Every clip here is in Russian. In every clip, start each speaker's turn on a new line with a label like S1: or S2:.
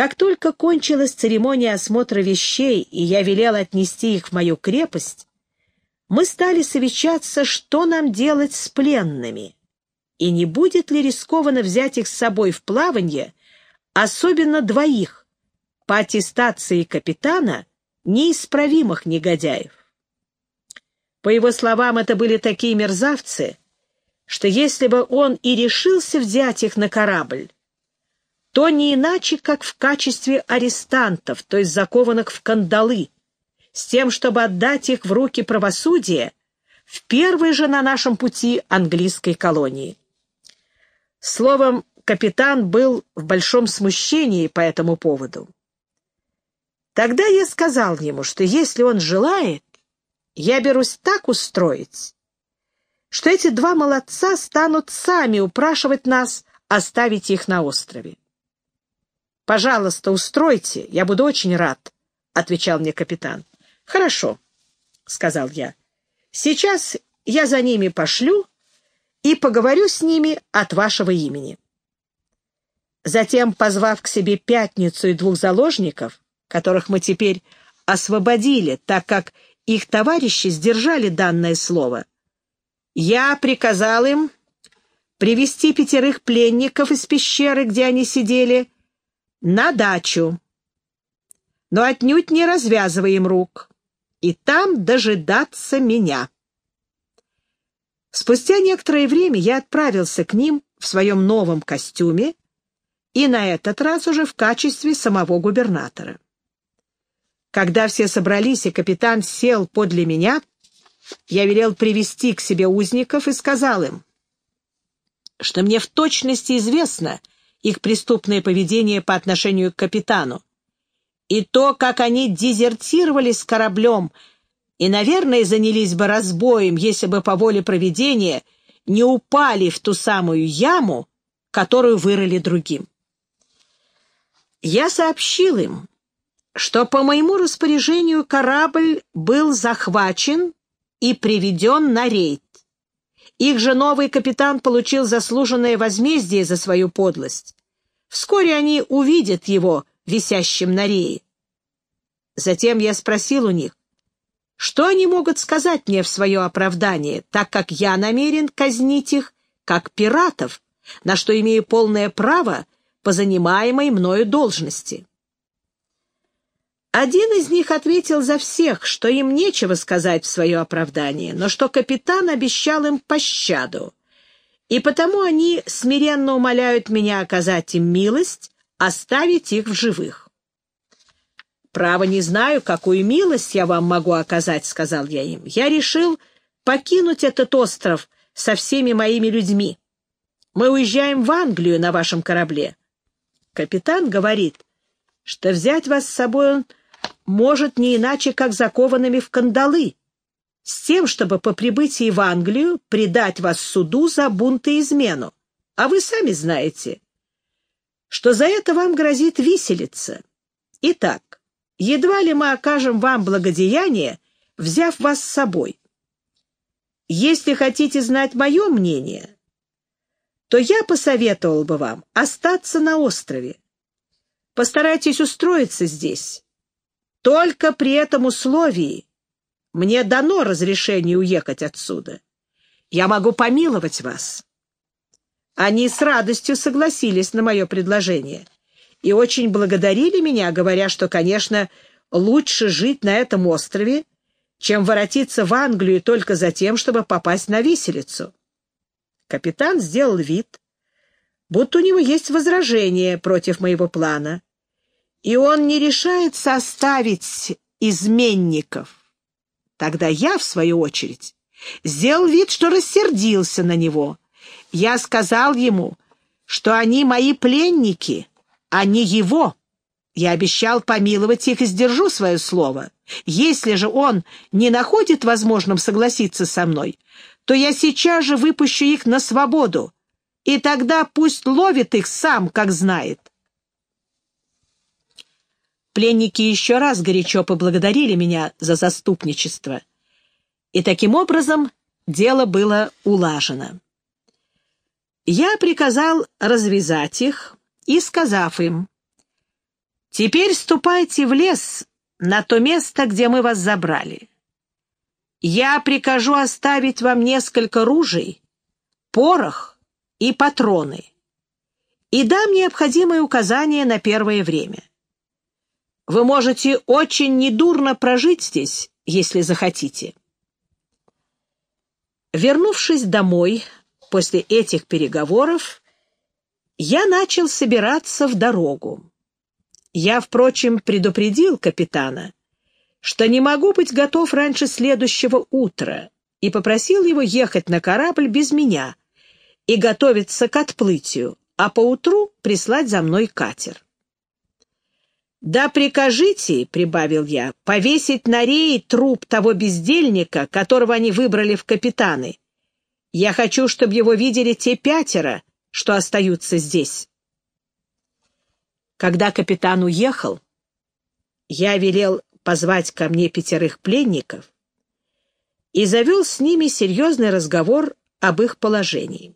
S1: Как только кончилась церемония осмотра вещей, и я велел отнести их в мою крепость, мы стали совещаться, что нам делать с пленными, и не будет ли рискованно взять их с собой в плавание, особенно двоих, по аттестации капитана, неисправимых негодяев. По его словам, это были такие мерзавцы, что если бы он и решился взять их на корабль, то не иначе, как в качестве арестантов, то есть закованных в кандалы, с тем, чтобы отдать их в руки правосудия в первой же на нашем пути английской колонии. Словом, капитан был в большом смущении по этому поводу. Тогда я сказал ему, что если он желает, я берусь так устроить, что эти два молодца станут сами упрашивать нас оставить их на острове. «Пожалуйста, устройте, я буду очень рад», — отвечал мне капитан. «Хорошо», — сказал я. «Сейчас я за ними пошлю и поговорю с ними от вашего имени». Затем, позвав к себе пятницу и двух заложников, которых мы теперь освободили, так как их товарищи сдержали данное слово, я приказал им привести пятерых пленников из пещеры, где они сидели, на дачу, но отнюдь не развязывая им рук и там дожидаться меня. Спустя некоторое время я отправился к ним в своем новом костюме и на этот раз уже в качестве самого губернатора. Когда все собрались и капитан сел подле меня, я велел привести к себе узников и сказал им, что мне в точности известно их преступное поведение по отношению к капитану, и то, как они дезертировали с кораблем и, наверное, занялись бы разбоем, если бы по воле проведения не упали в ту самую яму, которую вырыли другим. Я сообщил им, что по моему распоряжению корабль был захвачен и приведен на рейд. Их же новый капитан получил заслуженное возмездие за свою подлость. Вскоре они увидят его висящим на рее. Затем я спросил у них, что они могут сказать мне в свое оправдание, так как я намерен казнить их как пиратов, на что имею полное право по занимаемой мною должности. Один из них ответил за всех, что им нечего сказать в свое оправдание, но что капитан обещал им пощаду, и потому они смиренно умоляют меня оказать им милость, оставить их в живых. «Право не знаю, какую милость я вам могу оказать», — сказал я им. «Я решил покинуть этот остров со всеми моими людьми. Мы уезжаем в Англию на вашем корабле. Капитан говорит, что взять вас с собой он может не иначе, как закованными в кандалы, с тем, чтобы по прибытии в Англию предать вас суду за бунт и измену. А вы сами знаете, что за это вам грозит виселица. Итак, едва ли мы окажем вам благодеяние, взяв вас с собой. Если хотите знать мое мнение, то я посоветовал бы вам остаться на острове. Постарайтесь устроиться здесь. Только при этом условии мне дано разрешение уехать отсюда. Я могу помиловать вас. Они с радостью согласились на мое предложение и очень благодарили меня, говоря, что, конечно, лучше жить на этом острове, чем воротиться в Англию только за тем, чтобы попасть на виселицу. Капитан сделал вид, будто у него есть возражение против моего плана, и он не решается оставить изменников. Тогда я, в свою очередь, сделал вид, что рассердился на него я сказал ему, что они мои пленники, а не его. Я обещал помиловать их и сдержу свое слово. Если же он не находит возможным согласиться со мной, то я сейчас же выпущу их на свободу, и тогда пусть ловит их сам, как знает. Пленники еще раз горячо поблагодарили меня за заступничество, и таким образом дело было улажено. Я приказал развязать их и, сказав им, Теперь ступайте в лес на то место, где мы вас забрали. Я прикажу оставить вам несколько ружей, порох и патроны, и дам необходимые указания на первое время. Вы можете очень недурно прожить здесь, если захотите. Вернувшись домой после этих переговоров, я начал собираться в дорогу. Я, впрочем, предупредил капитана, что не могу быть готов раньше следующего утра, и попросил его ехать на корабль без меня и готовиться к отплытию, а поутру прислать за мной катер. «Да прикажите, — прибавил я, — повесить на рее труп того бездельника, которого они выбрали в капитаны. Я хочу, чтобы его видели те пятеро, что остаются здесь». Когда капитан уехал, я велел позвать ко мне пятерых пленников и завел с ними серьезный разговор об их положении.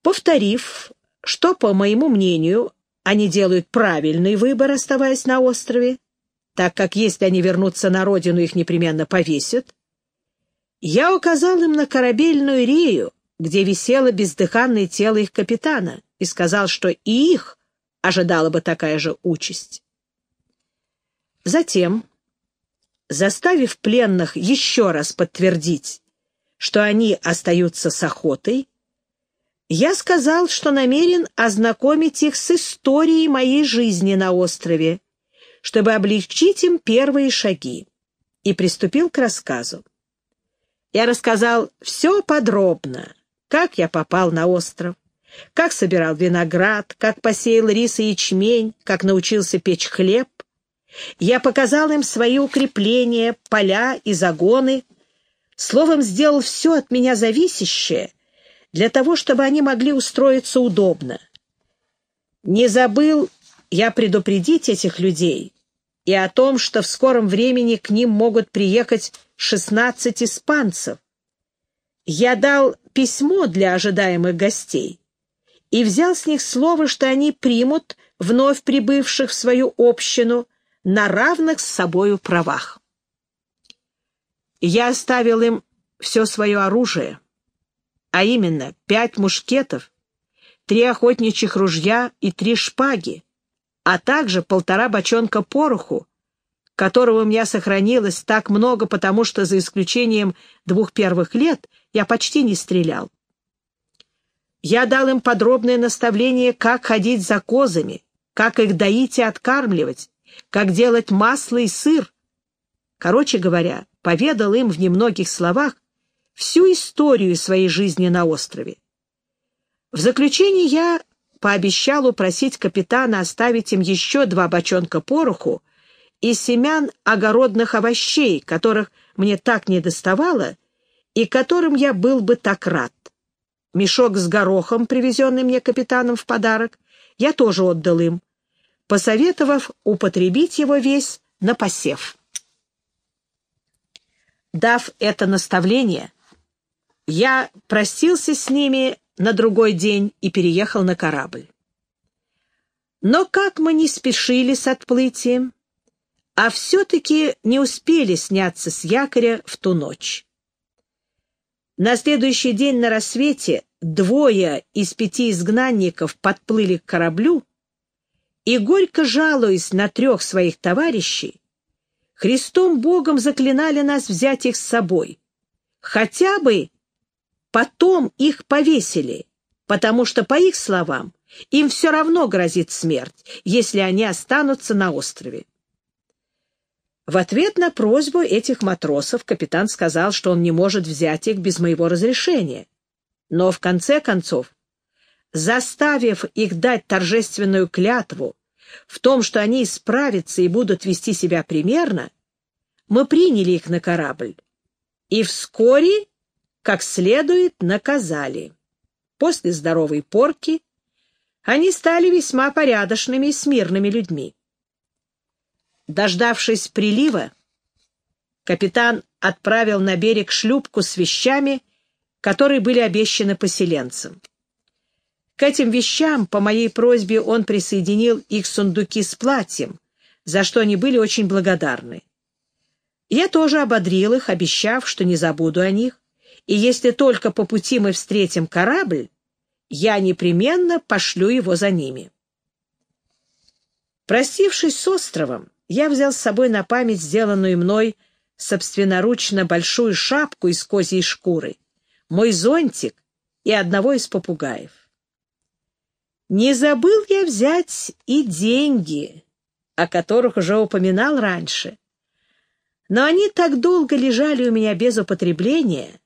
S1: Повторив, что, по моему мнению, они делают правильный выбор, оставаясь на острове, так как если они вернутся на родину, их непременно повесят, я указал им на корабельную рею, где висело бездыханное тело их капитана, и сказал, что и их ожидала бы такая же участь. Затем, заставив пленных еще раз подтвердить, что они остаются с охотой, я сказал, что намерен ознакомить их с историей моей жизни на острове, чтобы облегчить им первые шаги, и приступил к рассказу. Я рассказал все подробно, как я попал на остров, как собирал виноград, как посеял рис и ячмень, как научился печь хлеб. Я показал им свои укрепления, поля и загоны, словом, сделал все от меня зависящее для того, чтобы они могли устроиться удобно. Не забыл я предупредить этих людей и о том, что в скором времени к ним могут приехать шестнадцать испанцев. Я дал письмо для ожидаемых гостей и взял с них слово, что они примут вновь прибывших в свою общину на равных с собою правах. Я оставил им все свое оружие, а именно пять мушкетов, три охотничьих ружья и три шпаги, а также полтора бочонка пороху, которого у меня сохранилось так много, потому что за исключением двух первых лет я почти не стрелял. Я дал им подробное наставление, как ходить за козами, как их доить и откармливать, как делать масло и сыр. Короче говоря, поведал им в немногих словах всю историю своей жизни на острове. В заключение я пообещал упросить капитана оставить им еще два бочонка пороху и семян огородных овощей, которых мне так недоставало и которым я был бы так рад. Мешок с горохом, привезенный мне капитаном в подарок, я тоже отдал им, посоветовав употребить его весь на посев. Дав это наставление, я простился с ними на другой день и переехал на корабль. Но как мы не спешили с отплытием, а все-таки не успели сняться с якоря в ту ночь. На следующий день на рассвете двое из пяти изгнанников подплыли к кораблю и, горько жалуясь на трех своих товарищей, Христом Богом заклинали нас взять их с собой. Хотя бы потом их повесили, потому что, по их словам, им все равно грозит смерть, если они останутся на острове. В ответ на просьбу этих матросов капитан сказал, что он не может взять их без моего разрешения. Но в конце концов, заставив их дать торжественную клятву в том, что они исправятся и будут вести себя примерно, мы приняли их на корабль и вскоре, как следует, наказали. После здоровой порки они стали весьма порядочными и смирными людьми. Дождавшись прилива, капитан отправил на берег шлюпку с вещами, которые были обещаны поселенцам. К этим вещам, по моей просьбе, он присоединил их сундуки с платьем, за что они были очень благодарны. Я тоже ободрил их, обещав, что не забуду о них, и если только по пути мы встретим корабль, я непременно пошлю его за ними. Простившись с островом, я взял с собой на память сделанную мной собственноручно большую шапку из козьей шкуры, мой зонтик и одного из попугаев. Не забыл я взять и деньги, о которых уже упоминал раньше. Но они так долго лежали у меня без употребления,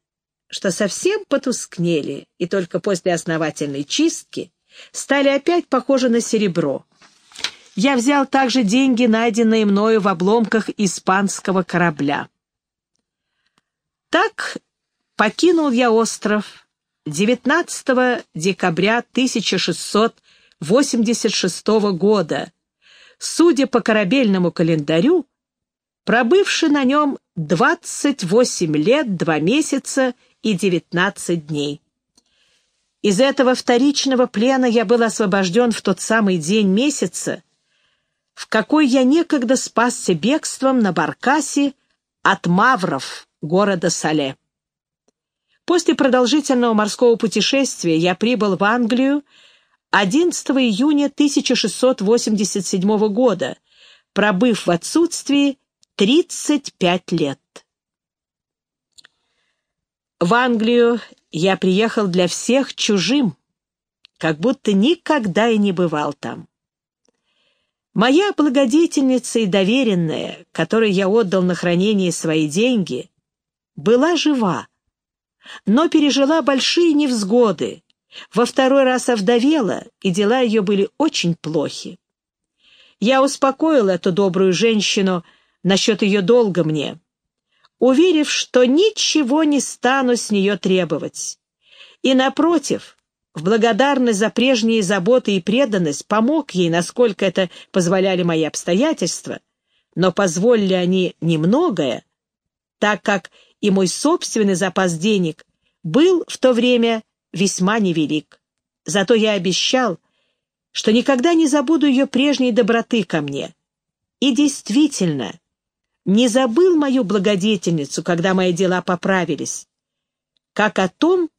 S1: что совсем потускнели и только после основательной чистки стали опять похожи на серебро. Я взял также деньги, найденные мною в обломках испанского корабля. Так покинул я остров 19 декабря 1686 года, судя по корабельному календарю, пробывший на нем 28 лет, 2 месяца и 19 дней. Из этого вторичного плена я был освобожден в тот самый день месяца, в какой я некогда спасся бегством на Баркасе от Мавров, города Сале. После продолжительного морского путешествия я прибыл в Англию 11 июня 1687 года, пробыв в отсутствии 35 лет. В Англию я приехал для всех чужим, как будто никогда и не бывал там. Моя благодетельница и доверенная, которой я отдал на хранение свои деньги, была жива, но пережила большие невзгоды, во второй раз овдовела, и дела ее были очень плохи. Я успокоил эту добрую женщину насчет ее долга мне, уверив, что ничего не стану с нее требовать. И, напротив, в благодарность за прежние заботы и преданность помог ей, насколько это позволяли мои обстоятельства, но позволили они немногое, так как и мой собственный запас денег был в то время весьма невелик. Зато я обещал, что никогда не забуду ее прежней доброты ко мне. И действительно, не забыл мою благодетельницу, когда мои дела поправились, как о том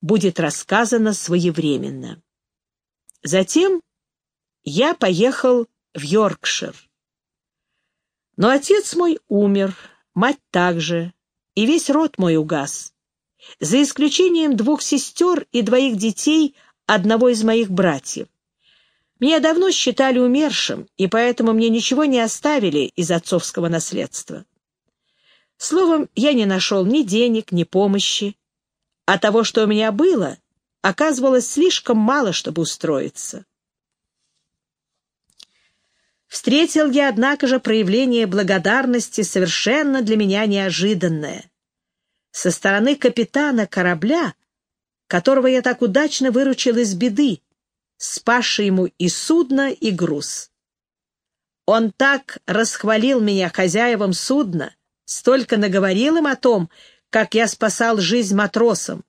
S1: будет рассказано своевременно. Затем я поехал в Йоркшир. Но отец мой умер, мать также, и весь род мой угас, за исключением двух сестер и двоих детей одного из моих братьев. Меня давно считали умершим, и поэтому мне ничего не оставили из отцовского наследства. Словом, я не нашел ни денег, ни помощи, а того, что у меня было, оказывалось слишком мало, чтобы устроиться. Встретил я, однако же, проявление благодарности совершенно для меня неожиданное. Со стороны капитана корабля, которого я так удачно выручил из беды, спасший ему и судно, и груз. Он так расхвалил меня хозяевам судна, столько наговорил им о том, как я спасал жизнь матросам,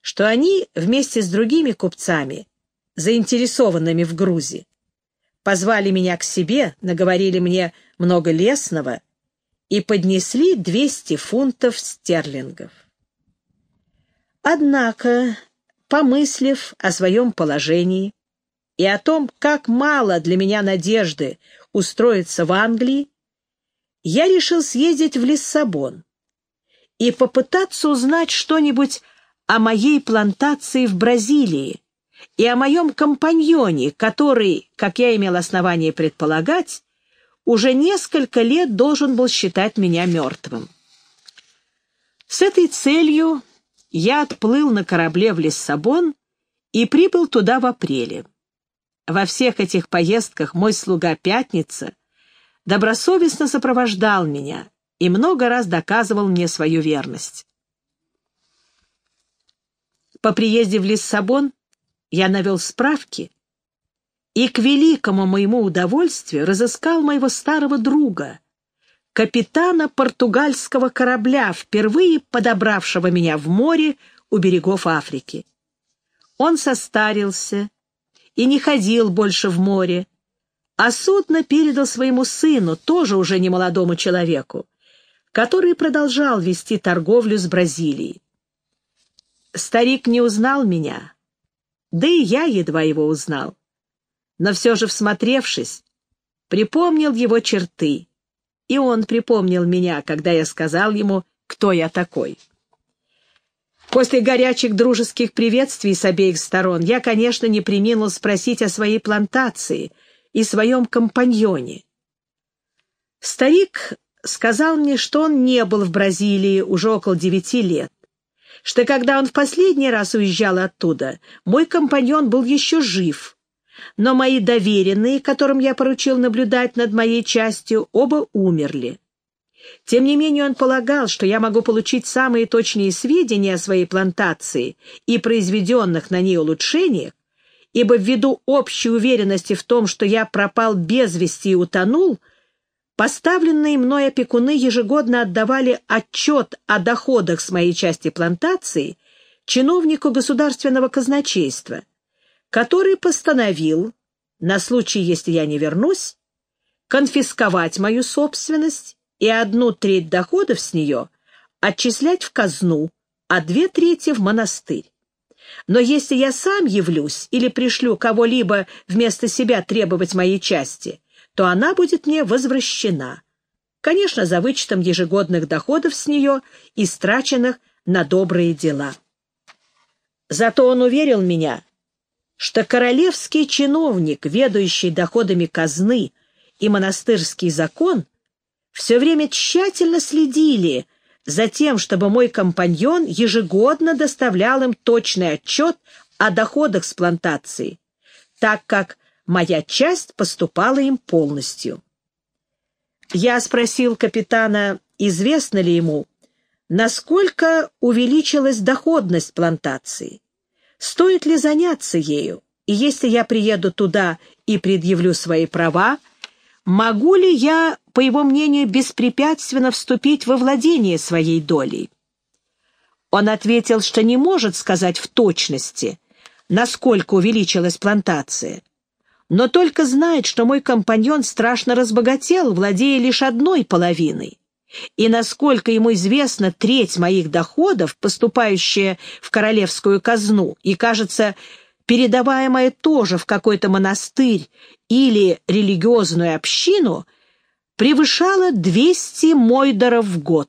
S1: что они вместе с другими купцами, заинтересованными в грузе, позвали меня к себе, наговорили мне много лесного и поднесли 200 фунтов стерлингов. Однако, помыслив о своем положении и о том, как мало для меня надежды устроиться в Англии, я решил съездить в Лиссабон и попытаться узнать что-нибудь о моей плантации в Бразилии и о моем компаньоне, который, как я имел основание предполагать, уже несколько лет должен был считать меня мертвым. С этой целью я отплыл на корабле в Лиссабон и прибыл туда в апреле. Во всех этих поездках мой слуга Пятница добросовестно сопровождал меня и много раз доказывал мне свою верность. По приезде в Лиссабон я навел справки и к великому моему удовольствию разыскал моего старого друга, капитана португальского корабля, впервые подобравшего меня в море у берегов Африки. Он состарился и не ходил больше в море, а судно передал своему сыну, тоже уже немолодому человеку, который продолжал вести торговлю с Бразилией. Старик не узнал меня, да и я едва его узнал. Но все же, всмотревшись, припомнил его черты, и он припомнил меня, когда я сказал ему, кто я такой. После горячих дружеских приветствий с обеих сторон я, конечно, не приминул спросить о своей плантации и своем компаньоне. Старик сказал мне, что он не был в Бразилии уже около девяти лет, что когда он в последний раз уезжал оттуда, мой компаньон был еще жив, но мои доверенные, которым я поручил наблюдать над моей частью, оба умерли. Тем не менее он полагал, что я могу получить самые точные сведения о своей плантации и произведенных на ней улучшениях, ибо ввиду общей уверенности в том, что я пропал без вести и утонул, поставленные мной опекуны ежегодно отдавали отчет о доходах с моей части плантации чиновнику государственного казначейства, который постановил, на случай, если я не вернусь, конфисковать мою собственность и одну треть доходов с нее отчислять в казну, а две трети в монастырь. Но если я сам явлюсь или пришлю кого-либо вместо себя требовать моей части, то она будет мне возвращена. Конечно, за вычетом ежегодных доходов с нее, истраченных на добрые дела. Зато он уверил меня, что королевский чиновник, ведающий доходами казны и монастырский закон — все время тщательно следили за тем, чтобы мой компаньон ежегодно доставлял им точный отчет о доходах с плантации, так как моя часть поступала им полностью. Я спросил капитана, известно ли ему, насколько увеличилась доходность плантации, стоит ли заняться ею, и если я приеду туда и предъявлю свои права, могу ли я, по его мнению, беспрепятственно вступить во владение своей долей? Он ответил, что не может сказать в точности, насколько увеличилась плантация, но только знает, что мой компаньон страшно разбогател, владея лишь одной половиной. И, насколько ему известно, треть моих доходов, поступающая в королевскую казну, и, кажется, передаваемая тоже в какой-то монастырь или религиозную общину, превышала 200 мойдоров в год.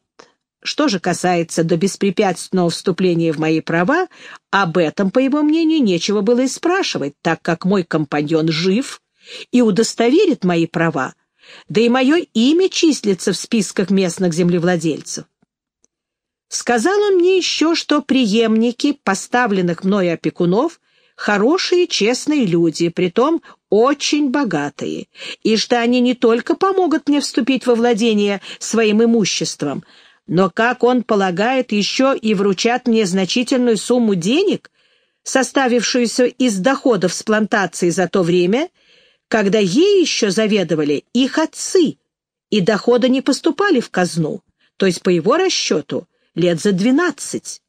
S1: Что же касается до беспрепятственного вступления в мои права, об этом, по его мнению, нечего было и спрашивать, так как мой компаньон жив и удостоверит мои права, да и мое имя числится в списках местных землевладельцев. Сказал он мне еще, что преемники поставленных мною опекунов хорошие, честные люди, притом очень богатые, и что они не только помогут мне вступить во владение своим имуществом, но, как он полагает, еще и вручат мне значительную сумму денег, составившуюся из доходов с плантации за то время, когда ей еще заведовали их отцы, и доходы не поступали в казну, то есть, по его расчету, лет за двенадцать.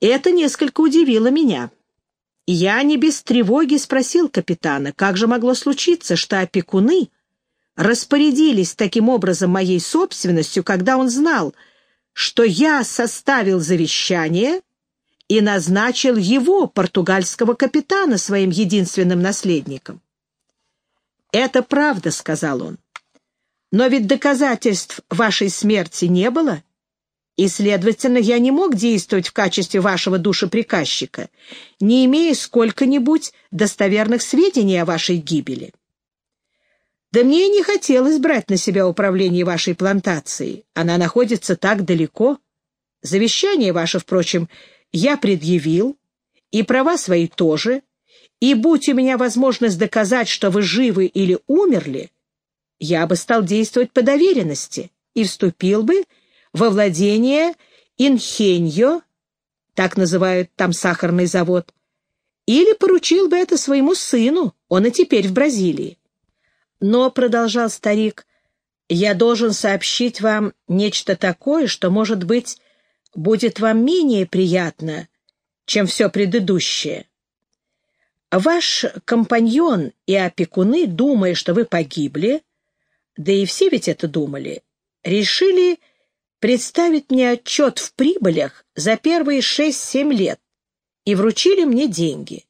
S1: Это несколько удивило меня. Я не без тревоги спросил капитана, как же могло случиться, что опекуны распорядились таким образом моей собственностью, когда он знал, что я составил завещание и назначил его, португальского капитана, своим единственным наследником. «Это правда», — сказал он. «Но ведь доказательств вашей смерти не было, и, следовательно, я не мог действовать в качестве вашего душеприказчика, не имея сколько-нибудь достоверных сведений о вашей гибели. Да мне и не хотелось брать на себя управление вашей плантацией. Она находится так далеко. Завещание ваше, впрочем, я предъявил, и права свои тоже, и будь у меня возможность доказать, что вы живы или умерли, я бы стал действовать по доверенности и вступил бы во владение Инхеньо, так называют там сахарный завод, или поручил бы это своему сыну, он и теперь в Бразилии. Но, — продолжал старик, — я должен сообщить вам нечто такое, что, может быть, будет вам менее приятно, чем все предыдущее. Ваш компаньон и опекуны, думая, что вы погибли, да и все ведь это думали, решили представить мне отчет в прибылях за первые шесть-семь лет и вручили мне деньги.